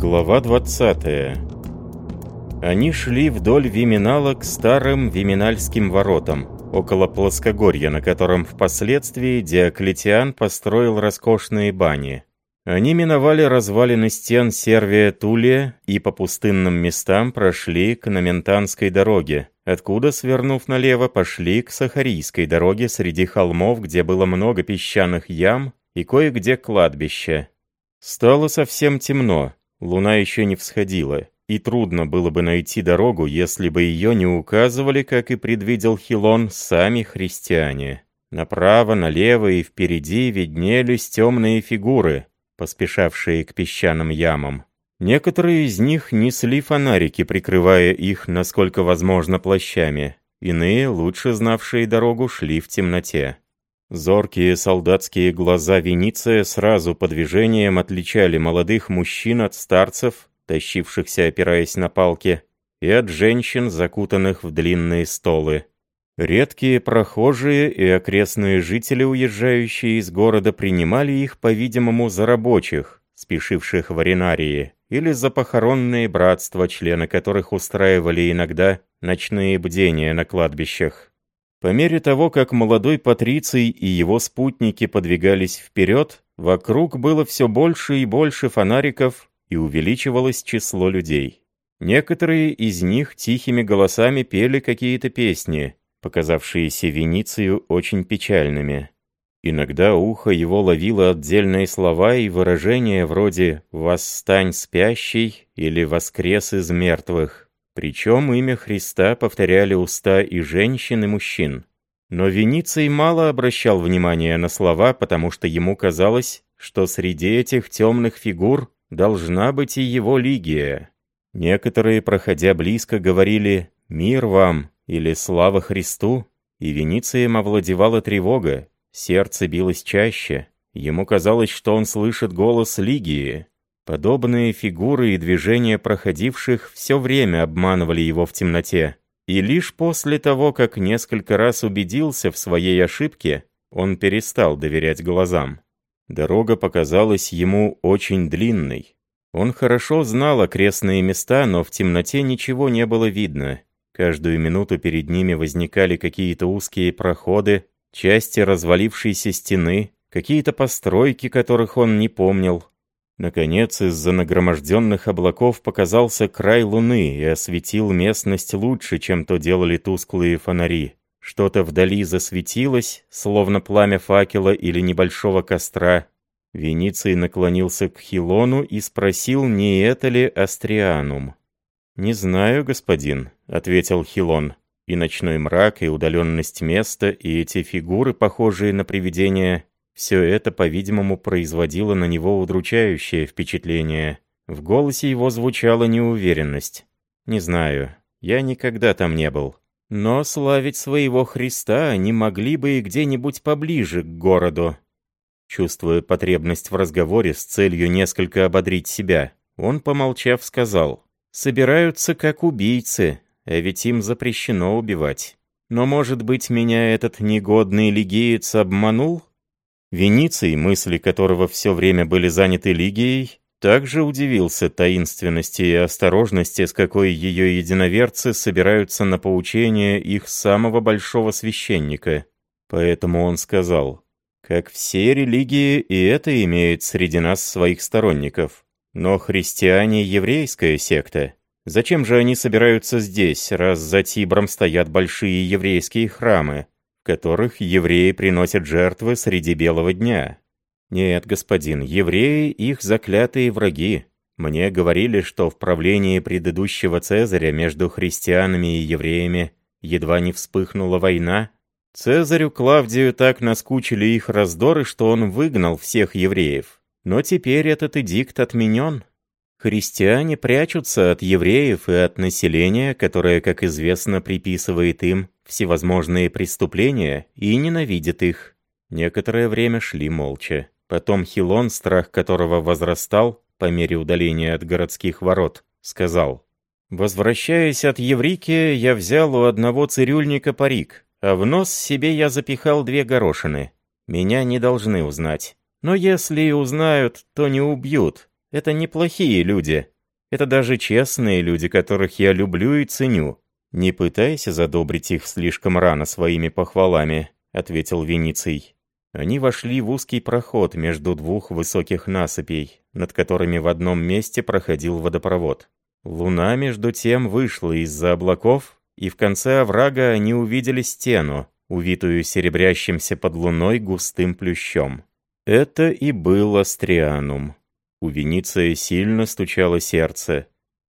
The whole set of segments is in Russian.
Глава 20 Они шли вдоль Виминала к старым Виминальским воротам, около плоскогорья, на котором впоследствии Диоклетиан построил роскошные бани. Они миновали развалины стен Сервия Тулия и по пустынным местам прошли к Наментанской дороге, откуда, свернув налево, пошли к Сахарийской дороге среди холмов, где было много песчаных ям и кое-где кладбище. Стало совсем темно, Луна еще не всходила, и трудно было бы найти дорогу, если бы ее не указывали, как и предвидел Хилон, сами христиане. Направо, налево и впереди виднелись темные фигуры, поспешавшие к песчаным ямам. Некоторые из них несли фонарики, прикрывая их, насколько возможно, плащами. Иные, лучше знавшие дорогу, шли в темноте. Зоркие солдатские глаза Вениция сразу по движениям отличали молодых мужчин от старцев, тащившихся опираясь на палки, и от женщин, закутанных в длинные столы. Редкие прохожие и окрестные жители, уезжающие из города, принимали их, по-видимому, за рабочих, спешивших в аренарии, или за похоронные братства, члены которых устраивали иногда ночные бдения на кладбищах. По мере того, как молодой Патриций и его спутники подвигались вперед, вокруг было все больше и больше фонариков, и увеличивалось число людей. Некоторые из них тихими голосами пели какие-то песни, показавшиеся Веницию очень печальными. Иногда ухо его ловило отдельные слова и выражения вроде «восстань спящий» или «воскрес из мертвых». Причем имя Христа повторяли уста и женщин, и мужчин. Но Вениций мало обращал внимания на слова, потому что ему казалось, что среди этих темных фигур должна быть и его Лигия. Некоторые, проходя близко, говорили «Мир вам» или «Слава Христу», и Веницием овладевала тревога, сердце билось чаще. Ему казалось, что он слышит голос Лигии. Подобные фигуры и движения проходивших все время обманывали его в темноте. И лишь после того, как несколько раз убедился в своей ошибке, он перестал доверять глазам. Дорога показалась ему очень длинной. Он хорошо знал окрестные места, но в темноте ничего не было видно. Каждую минуту перед ними возникали какие-то узкие проходы, части развалившейся стены, какие-то постройки, которых он не помнил, Наконец, из-за нагроможденных облаков показался край луны и осветил местность лучше, чем то делали тусклые фонари. Что-то вдали засветилось, словно пламя факела или небольшого костра. Вениций наклонился к Хилону и спросил, не это ли Астрианум. «Не знаю, господин», — ответил Хилон. И ночной мрак, и удаленность места, и эти фигуры, похожие на привидения, все это, по-видимому, производило на него удручающее впечатление. В голосе его звучала неуверенность. «Не знаю, я никогда там не был. Но славить своего Христа они могли бы и где-нибудь поближе к городу». Чувствуя потребность в разговоре с целью несколько ободрить себя, он, помолчав, сказал, «Собираются как убийцы, а ведь им запрещено убивать. Но, может быть, меня этот негодный лигиец обманул?» Вениций, мысли которого все время были заняты Лигией, также удивился таинственности и осторожности, с какой ее единоверцы собираются на поучение их самого большого священника. Поэтому он сказал, «Как все религии, и это имеет среди нас своих сторонников. Но христиане — еврейская секта. Зачем же они собираются здесь, раз за Тибром стоят большие еврейские храмы?» Которых евреи приносят жертвы среди белого дня. Нет, господин, евреи — их заклятые враги. Мне говорили, что в правлении предыдущего Цезаря между христианами и евреями едва не вспыхнула война. Цезарю Клавдию так наскучили их раздоры, что он выгнал всех евреев. Но теперь этот эдикт отменен. Христиане прячутся от евреев и от населения, которое, как известно, приписывает им всевозможные преступления и ненавидит их. Некоторое время шли молча. Потом Хилон, страх которого возрастал по мере удаления от городских ворот, сказал, «Возвращаясь от Еврики, я взял у одного цирюльника парик, а в нос себе я запихал две горошины. Меня не должны узнать. Но если узнают, то не убьют, Это неплохие люди. Это даже честные люди, которых я люблю и ценю. Не пытайся задобрить их слишком рано своими похвалами», — ответил Вениций. Они вошли в узкий проход между двух высоких насыпей, над которыми в одном месте проходил водопровод. Луна, между тем, вышла из-за облаков, и в конце оврага они увидели стену, увитую серебрящимся под луной густым плющом. Это и был Астрианум. У Вениция сильно стучало сердце.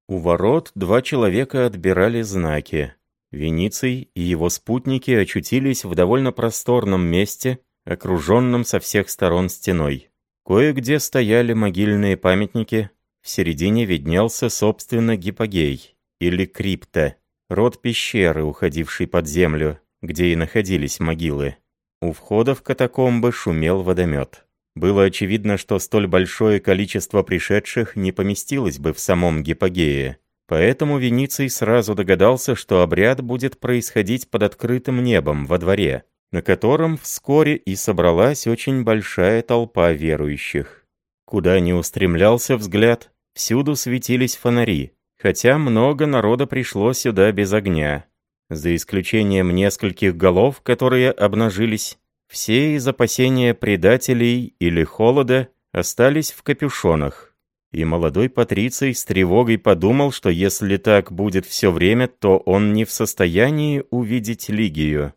У ворот два человека отбирали знаки. Вениций и его спутники очутились в довольно просторном месте, окруженном со всех сторон стеной. Кое-где стояли могильные памятники, в середине виднелся, собственно, гипогей, или крипта, род пещеры, уходивший под землю, где и находились могилы. У входа в катакомбы шумел водомет. Было очевидно, что столь большое количество пришедших не поместилось бы в самом гипогее. Поэтому Вениций сразу догадался, что обряд будет происходить под открытым небом во дворе, на котором вскоре и собралась очень большая толпа верующих. Куда ни устремлялся взгляд, всюду светились фонари, хотя много народа пришло сюда без огня. За исключением нескольких голов, которые обнажились, все из опасения предателей или холода остались в капюшонах. И молодой Патриций с тревогой подумал, что если так будет все время, то он не в состоянии увидеть Лигию.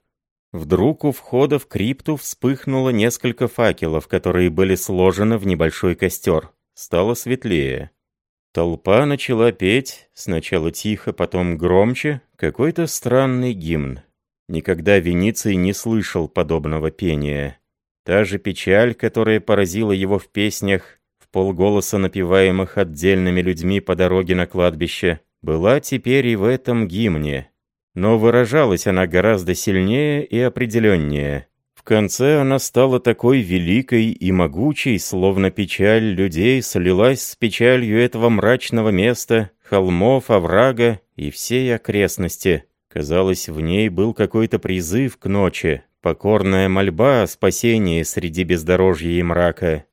Вдруг у входа в крипту вспыхнуло несколько факелов, которые были сложены в небольшой костер. Стало светлее. Толпа начала петь, сначала тихо, потом громче, какой-то странный гимн. Никогда Вениций не слышал подобного пения. Та же печаль, которая поразила его в песнях, в полголоса напеваемых отдельными людьми по дороге на кладбище, была теперь и в этом гимне. Но выражалась она гораздо сильнее и определеннее. В конце она стала такой великой и могучей, словно печаль людей слилась с печалью этого мрачного места, холмов, оврага и всей окрестности. Казалось, в ней был какой-то призыв к ночи, покорная мольба о спасении среди бездорожья и мрака.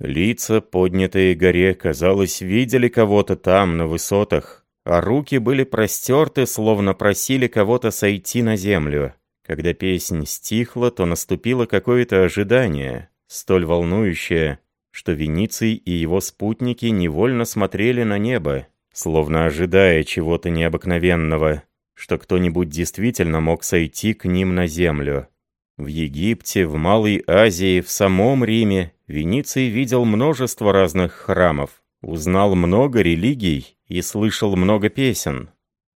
Лица, поднятые горе, казалось, видели кого-то там, на высотах, а руки были простерты, словно просили кого-то сойти на землю. Когда песнь стихла, то наступило какое-то ожидание, столь волнующее, что Вениций и его спутники невольно смотрели на небо, словно ожидая чего-то необыкновенного, что кто-нибудь действительно мог сойти к ним на землю. В Египте, в Малой Азии, в самом Риме Вениций видел множество разных храмов, узнал много религий и слышал много песен.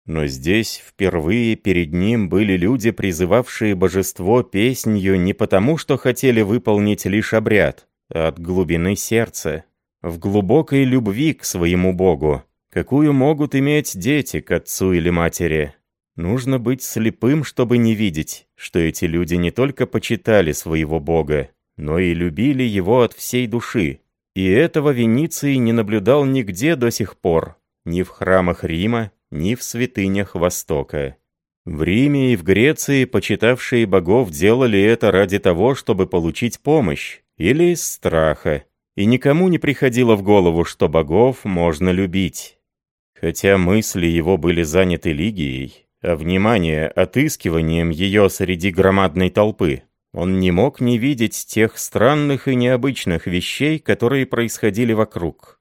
Но здесь впервые перед ним были люди, призывавшие божество песнью не потому, что хотели выполнить лишь обряд, а от глубины сердца, в глубокой любви к своему Богу, какую могут иметь дети к отцу или матери. Нужно быть слепым, чтобы не видеть, что эти люди не только почитали своего Бога, но и любили его от всей души. И этого Вениций не наблюдал нигде до сих пор, ни в храмах Рима, ни в святынях Востока. В Риме и в Греции почитавшие богов делали это ради того, чтобы получить помощь, или из страха, и никому не приходило в голову, что богов можно любить. Хотя мысли его были заняты Лигией, внимание отыскиванием ее среди громадной толпы, он не мог не видеть тех странных и необычных вещей, которые происходили вокруг.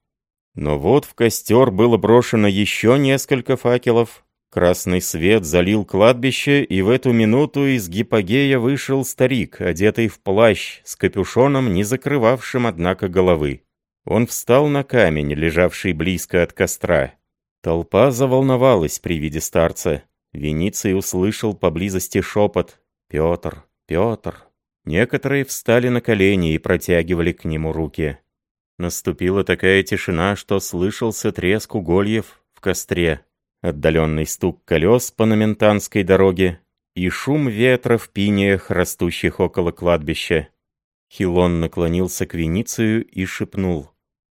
Но вот в костер было брошено еще несколько факелов, красный свет залил кладбище, и в эту минуту из гипогея вышел старик, одетый в плащ, с капюшоном, не закрывавшим, однако, головы. Он встал на камень, лежавший близко от костра. Толпа заволновалась при виде старца. Вениций услышал поблизости шепот «Петр, Петр». Некоторые встали на колени и протягивали к нему руки. Наступила такая тишина, что слышался треск угольев в костре, отдаленный стук колес по Номентанской дороге и шум ветра в пиниях, растущих около кладбища. Хилон наклонился к Веницию и шепнул.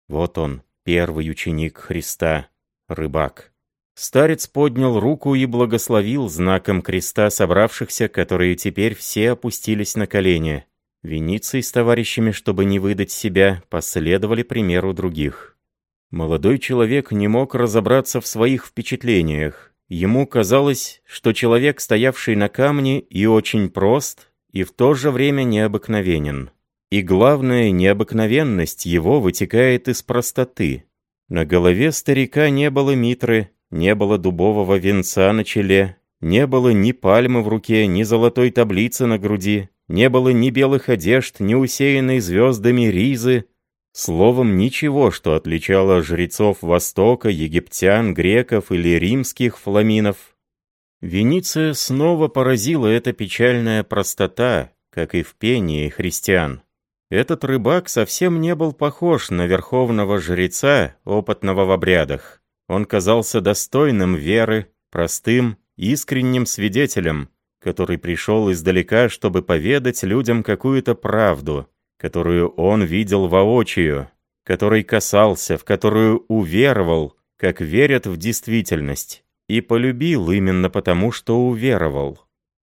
«Вот он, первый ученик Христа, рыбак». Старец поднял руку и благословил знаком креста собравшихся, которые теперь все опустились на колени. Вениций с товарищами, чтобы не выдать себя, последовали примеру других. Молодой человек не мог разобраться в своих впечатлениях. Ему казалось, что человек, стоявший на камне, и очень прост, и в то же время необыкновенен. И главная необыкновенность его вытекает из простоты. На голове старика не было митры, не было дубового венца на челе, не было ни пальмы в руке, ни золотой таблицы на груди, не было ни белых одежд, ни усеянной звездами ризы, словом, ничего, что отличало жрецов Востока, египтян, греков или римских фламинов. Венеция снова поразила эта печальная простота, как и в пении христиан. Этот рыбак совсем не был похож на верховного жреца, опытного в обрядах. Он казался достойным веры, простым, искренним свидетелем, который пришел издалека, чтобы поведать людям какую-то правду, которую он видел воочию, который касался, в которую уверовал, как верят в действительность, и полюбил именно потому, что уверовал.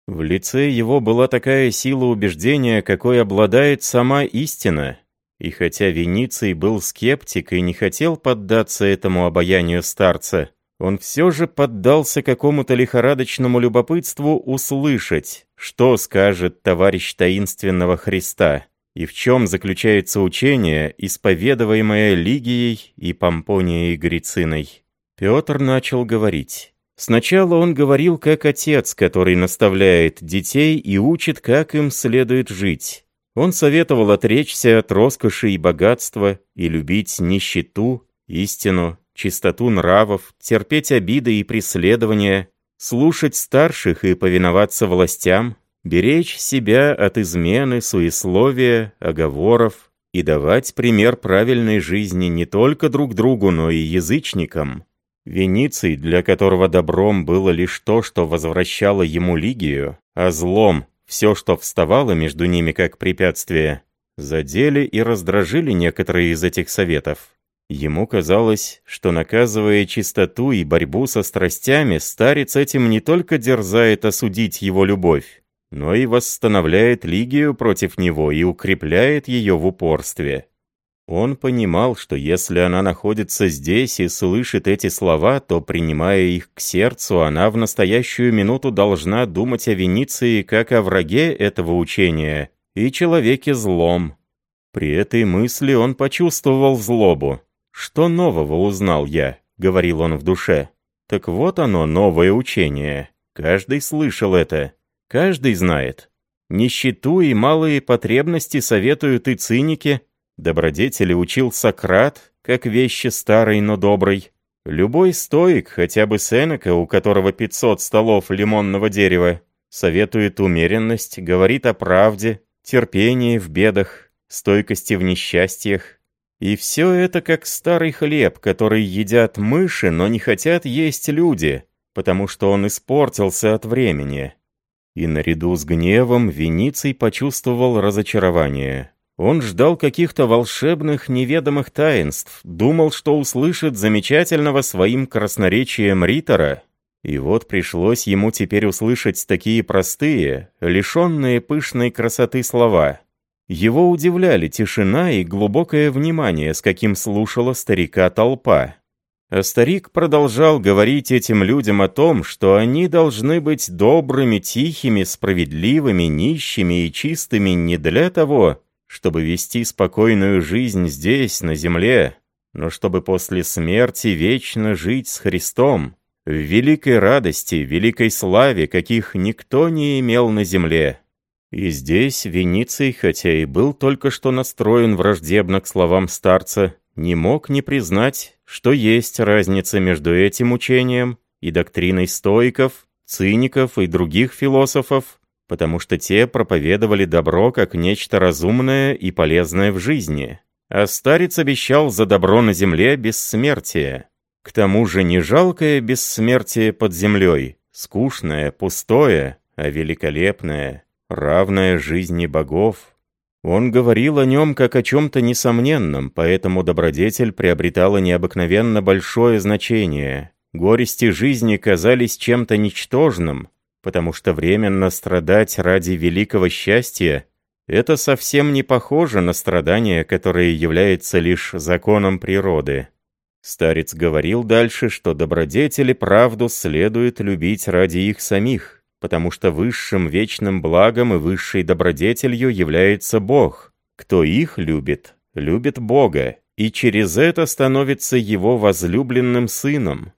В лице его была такая сила убеждения, какой обладает сама истина. И хотя Вениций был скептик и не хотел поддаться этому обаянию старца, он все же поддался какому-то лихорадочному любопытству услышать, что скажет товарищ таинственного Христа, и в чем заключается учение, исповедуемое Лигией и Помпонией Грициной. Петр начал говорить. Сначала он говорил как отец, который наставляет детей и учит, как им следует жить. Он советовал отречься от роскоши и богатства и любить нищету, истину, чистоту нравов, терпеть обиды и преследования, слушать старших и повиноваться властям, беречь себя от измены, суесловия, оговоров и давать пример правильной жизни не только друг другу, но и язычникам. Вениций, для которого добром было лишь то, что возвращало ему Лигию, а злом — все, что вставало между ними как препятствие, задели и раздражили некоторые из этих советов. Ему казалось, что наказывая чистоту и борьбу со страстями, старец этим не только дерзает осудить его любовь, но и восстановляет Лигию против него и укрепляет ее в упорстве. Он понимал, что если она находится здесь и слышит эти слова, то, принимая их к сердцу, она в настоящую минуту должна думать о Венеции как о враге этого учения и человеке злом. При этой мысли он почувствовал злобу. «Что нового узнал я?» — говорил он в душе. «Так вот оно, новое учение. Каждый слышал это. Каждый знает. Нищету и малые потребности советуют и циники, Добродетели учил Сократ, как вещи старой, но доброй. Любой стоик, хотя бы Сенека, у которого 500 столов лимонного дерева, советует умеренность, говорит о правде, терпении в бедах, стойкости в несчастьях. И все это как старый хлеб, который едят мыши, но не хотят есть люди, потому что он испортился от времени. И наряду с гневом Вениций почувствовал разочарование. Он ждал каких-то волшебных неведомых таинств, думал, что услышит замечательного своим красноречием ритора. И вот пришлось ему теперь услышать такие простые, лишенные пышной красоты слова. Его удивляли тишина и глубокое внимание, с каким слушала старика толпа. А старик продолжал говорить этим людям о том, что они должны быть добрыми, тихими, справедливыми, нищими и чистыми не для того, чтобы вести спокойную жизнь здесь, на земле, но чтобы после смерти вечно жить с Христом, в великой радости, великой славе, каких никто не имел на земле. И здесь Вениций, хотя и был только что настроен враждебно к словам старца, не мог не признать, что есть разница между этим учением и доктриной стоиков, циников и других философов, потому что те проповедовали добро как нечто разумное и полезное в жизни, а старец обещал за добро на земле бессмертие. К тому же не жалкое бессмертие под землей, скучное, пустое, а великолепное, равное жизни богов. Он говорил о нем как о чем-то несомненном, поэтому добродетель приобретала необыкновенно большое значение. Горести жизни казались чем-то ничтожным, потому что временно страдать ради великого счастья — это совсем не похоже на страдание, которое является лишь законом природы. Старец говорил дальше, что добродетели правду следует любить ради их самих, потому что высшим вечным благом и высшей добродетелью является Бог. Кто их любит, любит Бога, и через это становится его возлюбленным сыном.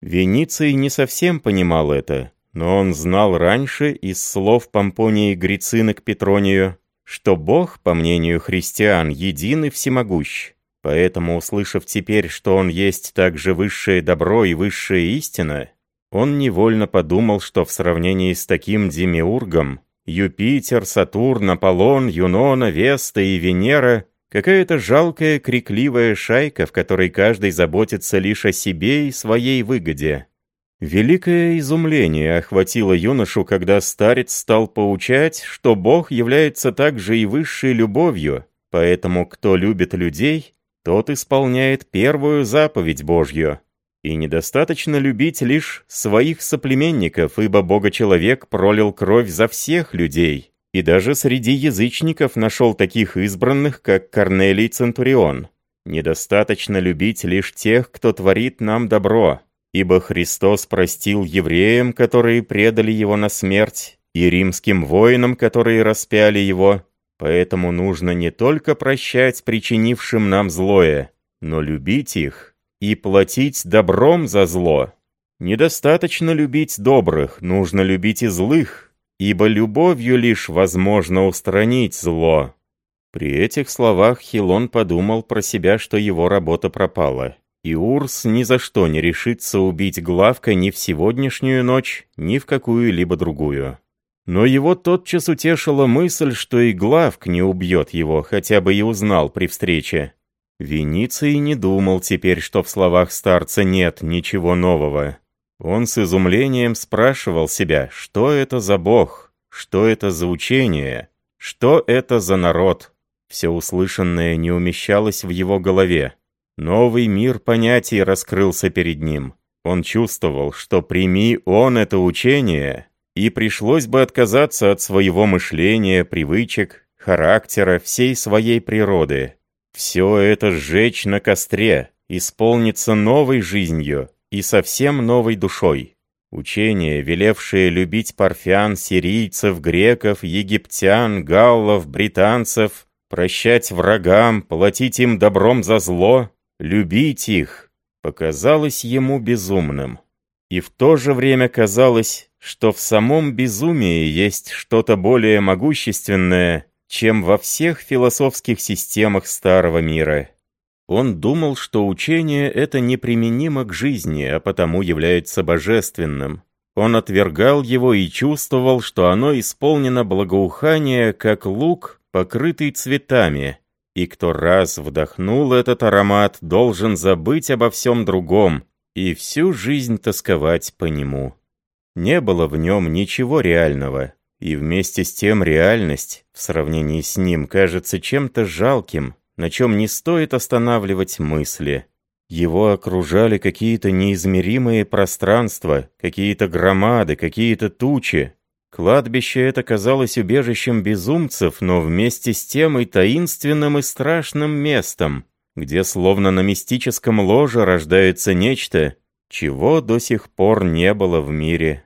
Вениций не совсем понимал это, но он знал раньше из слов Помпонии Грицина к Петронию, что Бог, по мнению христиан, един и всемогущ. Поэтому, услышав теперь, что он есть также высшее добро и высшая истина, он невольно подумал, что в сравнении с таким демиургом Юпитер, Сатурн, Аполлон, Юнона, Веста и Венера какая-то жалкая крикливая шайка, в которой каждый заботится лишь о себе и своей выгоде. Великое изумление охватило юношу, когда старец стал поучать, что Бог является также и высшей любовью, поэтому кто любит людей, тот исполняет первую заповедь Божью. И недостаточно любить лишь своих соплеменников, ибо Бога-человек пролил кровь за всех людей. И даже среди язычников нашел таких избранных, как Корнелий Центурион. Недостаточно любить лишь тех, кто творит нам добро, ибо Христос простил евреям, которые предали Его на смерть, и римским воинам, которые распяли Его, Поэтому нужно не только прощать причинившим нам злое, но любить их и платить добром за зло. Недостаточно любить добрых, нужно любить и злых, ибо любовью лишь возможно устранить зло. При этих словах Хилон подумал про себя, что его работа пропала. И Урс ни за что не решится убить Главка ни в сегодняшнюю ночь, ни в какую-либо другую. Но его тотчас утешила мысль, что и Главк не убьет его, хотя бы и узнал при встрече. Вениций не думал теперь, что в словах старца нет ничего нового. Он с изумлением спрашивал себя, что это за бог, что это за учение, что это за народ. Все услышанное не умещалось в его голове. Новый мир понятий раскрылся перед ним. Он чувствовал, что прими он это учение, и пришлось бы отказаться от своего мышления, привычек, характера, всей своей природы. Все это сжечь на костре, исполниться новой жизнью и совсем новой душой. Учение, велевшее любить парфян, сирийцев, греков, египтян, галлов, британцев, прощать врагам, платить им добром за зло, любить их, показалось ему безумным. И в то же время казалось что в самом безумии есть что-то более могущественное, чем во всех философских системах Старого мира. Он думал, что учение это неприменимо к жизни, а потому является божественным. Он отвергал его и чувствовал, что оно исполнено благоухания, как лук, покрытый цветами, и кто раз вдохнул этот аромат, должен забыть обо всем другом и всю жизнь тосковать по нему. Не было в нем ничего реального, и вместе с тем реальность, в сравнении с ним, кажется чем-то жалким, на чем не стоит останавливать мысли. Его окружали какие-то неизмеримые пространства, какие-то громады, какие-то тучи. Кладбище это казалось убежищем безумцев, но вместе с тем и таинственным и страшным местом, где словно на мистическом ложе рождается нечто, чего до сих пор не было в мире.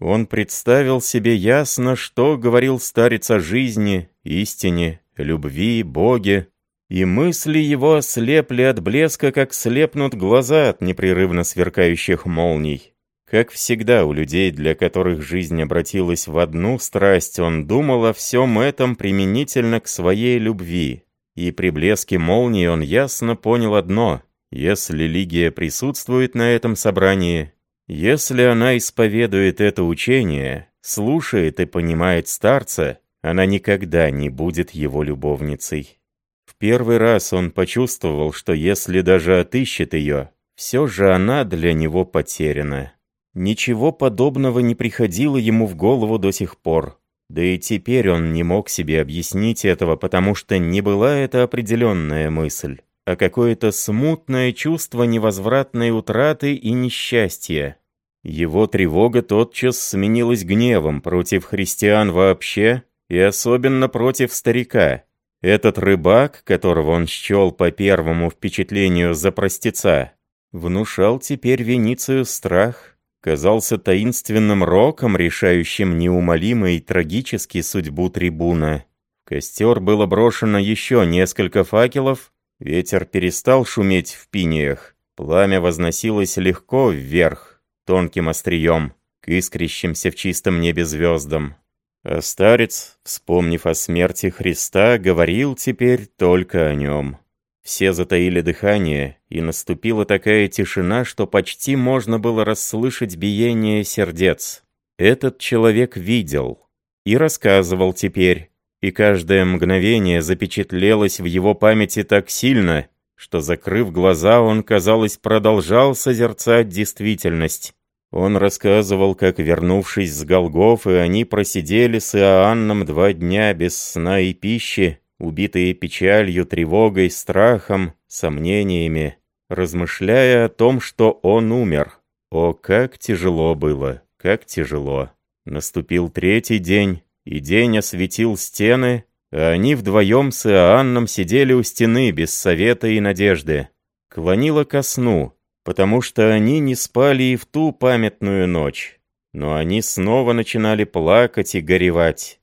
Он представил себе ясно, что говорил старец о жизни, истине, любви, Боге, и мысли его ослепли от блеска, как слепнут глаза от непрерывно сверкающих молний. Как всегда у людей, для которых жизнь обратилась в одну страсть, он думал о всем этом применительно к своей любви. И при блеске молнии он ясно понял одно — если Лигия присутствует на этом собрании, если она исповедует это учение, слушает и понимает старца, она никогда не будет его любовницей. В первый раз он почувствовал, что если даже отыщет ее, все же она для него потеряна. Ничего подобного не приходило ему в голову до сих пор. Да и теперь он не мог себе объяснить этого, потому что не была это определенная мысль а какое-то смутное чувство невозвратной утраты и несчастья. Его тревога тотчас сменилась гневом против христиан вообще и особенно против старика. Этот рыбак, которого он счел по первому впечатлению за простеца, внушал теперь Веницию страх, казался таинственным роком, решающим неумолимо и трагически судьбу трибуна. В костер было брошено еще несколько факелов, ветер перестал шуметь в пиниях, пламя возносилось легко вверх, тонким острием, к искрящимся в чистом небе звездам. А старец, вспомнив о смерти Христа, говорил теперь только о нем. Все затаили дыхание, и наступила такая тишина, что почти можно было расслышать биение сердец. Этот человек видел и рассказывал теперь, и каждое мгновение запечатлелось в его памяти так сильно, что, закрыв глаза, он, казалось, продолжал созерцать действительность. Он рассказывал, как, вернувшись с Голгофы, они просидели с Иоанном два дня без сна и пищи, убитые печалью, тревогой, страхом, сомнениями, размышляя о том, что он умер. О, как тяжело было, как тяжело. Наступил третий день, и день осветил стены, а они вдвоем с Иоанном сидели у стены без совета и надежды. Клонило ко сну, потому что они не спали и в ту памятную ночь. Но они снова начинали плакать и горевать.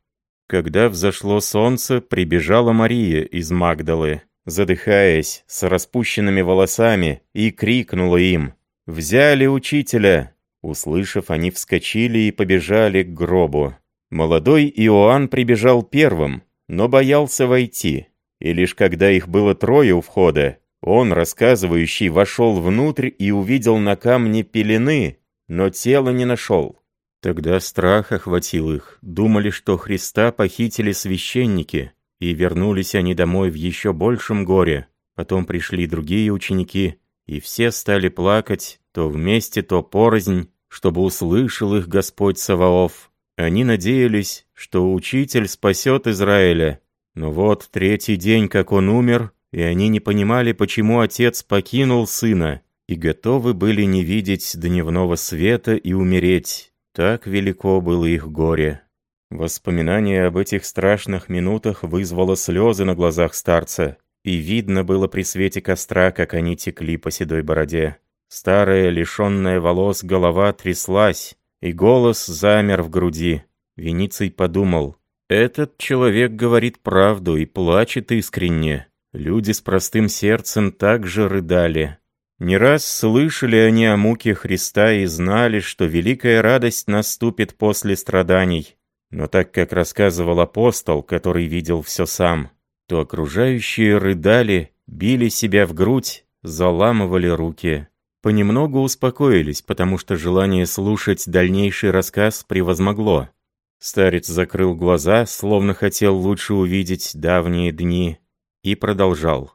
Когда взошло солнце, прибежала Мария из Магдалы, задыхаясь, с распущенными волосами, и крикнула им «Взяли учителя!». Услышав, они вскочили и побежали к гробу. Молодой Иоанн прибежал первым, но боялся войти. И лишь когда их было трое у входа, он, рассказывающий, вошел внутрь и увидел на камне пелены, но тело не нашел. Тогда страх охватил их, думали, что Христа похитили священники, и вернулись они домой в еще большем горе. Потом пришли другие ученики, и все стали плакать, то вместе, то порознь, чтобы услышал их Господь Саваоф. Они надеялись, что Учитель спасет Израиля. Но вот третий день, как он умер, и они не понимали, почему Отец покинул Сына, и готовы были не видеть дневного света и умереть. Так велико было их горе. Воспоминание об этих страшных минутах вызвало слезы на глазах старца, и видно было при свете костра, как они текли по седой бороде. Старая, лишенная волос голова тряслась, и голос замер в груди. Вениций подумал, «Этот человек говорит правду и плачет искренне. Люди с простым сердцем также рыдали. Не раз слышали они о муке Христа и знали, что великая радость наступит после страданий. Но так как рассказывал апостол, который видел все сам, то окружающие рыдали, били себя в грудь, заламывали руки. Понемногу успокоились, потому что желание слушать дальнейший рассказ превозмогло. Старец закрыл глаза, словно хотел лучше увидеть давние дни, и продолжал.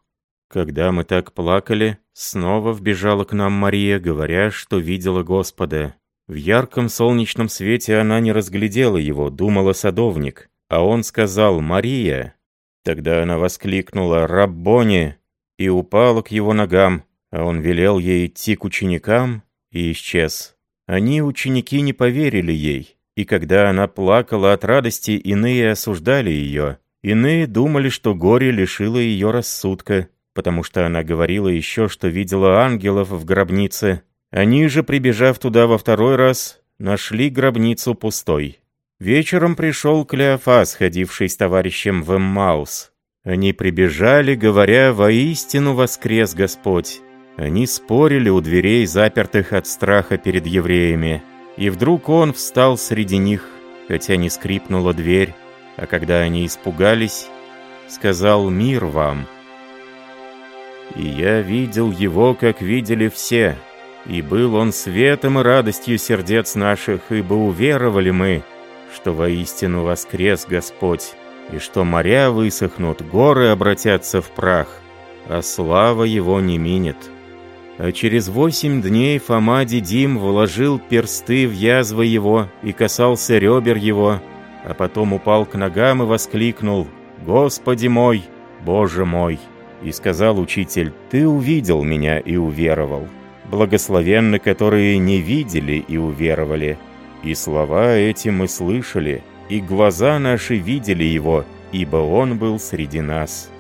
Когда мы так плакали, снова вбежала к нам Мария, говоря, что видела Господа. В ярком солнечном свете она не разглядела его, думала садовник. А он сказал «Мария». Тогда она воскликнула «Раббони» и упала к его ногам, а он велел ей идти к ученикам и исчез. Они, ученики, не поверили ей, и когда она плакала от радости, иные осуждали ее, иные думали, что горе лишило ее рассудка потому что она говорила еще, что видела ангелов в гробнице. Они же, прибежав туда во второй раз, нашли гробницу пустой. Вечером пришел Клеофас, ходивший с товарищем в Эммаус. Они прибежали, говоря, «Воистину воскрес Господь». Они спорили у дверей, запертых от страха перед евреями. И вдруг он встал среди них, хотя не скрипнула дверь, а когда они испугались, сказал «Мир вам». И я видел его, как видели все, и был он светом и радостью сердец наших, ибо уверовали мы, что воистину воскрес Господь, и что моря высохнут, горы обратятся в прах, а слава его не минет. А через восемь дней Фома Дидим вложил персты в язвы его и касался ребер его, а потом упал к ногам и воскликнул «Господи мой, Боже мой!» И сказал учитель, «Ты увидел меня и уверовал. Благословенны, которые не видели и уверовали. И слова эти мы слышали, и глаза наши видели его, ибо он был среди нас».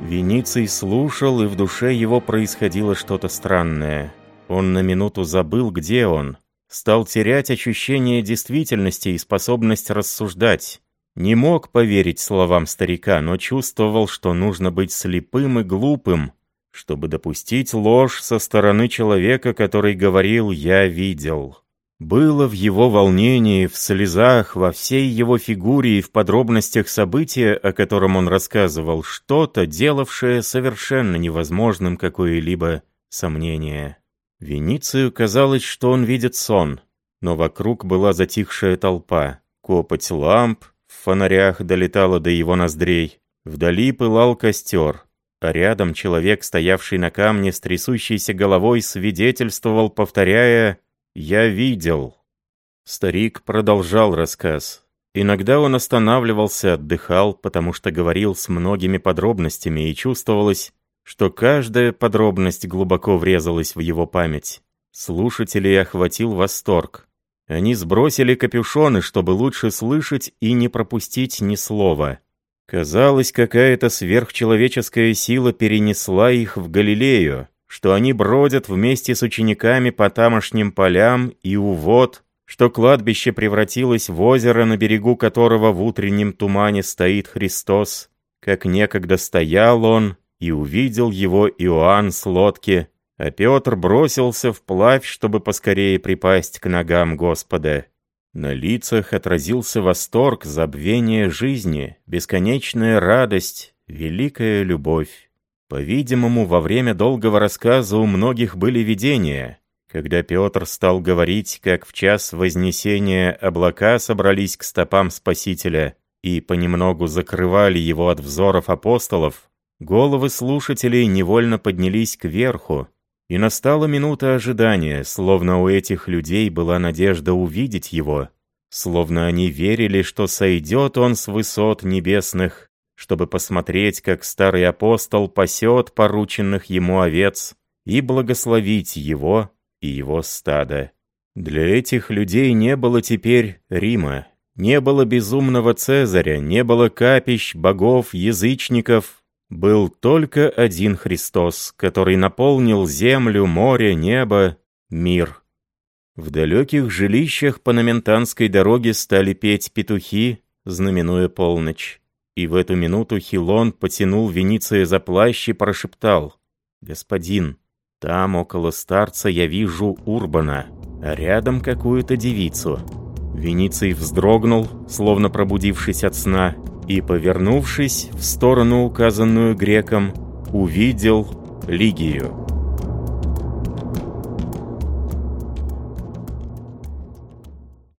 Вениций слушал, и в душе его происходило что-то странное. Он на минуту забыл, где он. Стал терять ощущение действительности и способность рассуждать. Не мог поверить словам старика, но чувствовал, что нужно быть слепым и глупым, чтобы допустить ложь со стороны человека, который говорил «я видел». Было в его волнении, в слезах, во всей его фигуре и в подробностях события, о котором он рассказывал, что-то, делавшее совершенно невозможным какое-либо сомнение. Веницию казалось, что он видит сон, но вокруг была затихшая толпа. Копоть ламп в фонарях долетала до его ноздрей. Вдали пылал костер, а рядом человек, стоявший на камне с трясущейся головой, свидетельствовал, повторяя «Я видел». Старик продолжал рассказ. Иногда он останавливался, отдыхал, потому что говорил с многими подробностями, и чувствовалось, что каждая подробность глубоко врезалась в его память. Слушателей охватил восторг. Они сбросили капюшоны, чтобы лучше слышать и не пропустить ни слова. Казалось, какая-то сверхчеловеческая сила перенесла их в Галилею, что они бродят вместе с учениками по тамошним полям и увод, что кладбище превратилось в озеро, на берегу которого в утреннем тумане стоит Христос, как некогда стоял он, и увидел его Иоанн с лодки, а Петр бросился вплавь, чтобы поскорее припасть к ногам Господа. На лицах отразился восторг, забвение жизни, бесконечная радость, великая любовь. По-видимому, во время долгого рассказа у многих были видения. Когда Петр стал говорить, как в час Вознесения облака собрались к стопам Спасителя и понемногу закрывали его от взоров апостолов, головы слушателей невольно поднялись кверху, и настала минута ожидания, словно у этих людей была надежда увидеть его, словно они верили, что сойдет он с высот небесных чтобы посмотреть, как старый апостол пасет порученных ему овец и благословить его и его стадо. Для этих людей не было теперь Рима, не было безумного Цезаря, не было капищ, богов, язычников. Был только один Христос, который наполнил землю, море, небо, мир. В далеких жилищах по Номентанской дороге стали петь петухи, знаменуя полночь. И в эту минуту Хилон потянул Вениция за плащ и прошептал. «Господин, там около старца я вижу Урбана, а рядом какую-то девицу». Вениций вздрогнул, словно пробудившись от сна, и, повернувшись в сторону, указанную греком, увидел Лигию.